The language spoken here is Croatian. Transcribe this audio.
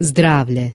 zdravlje.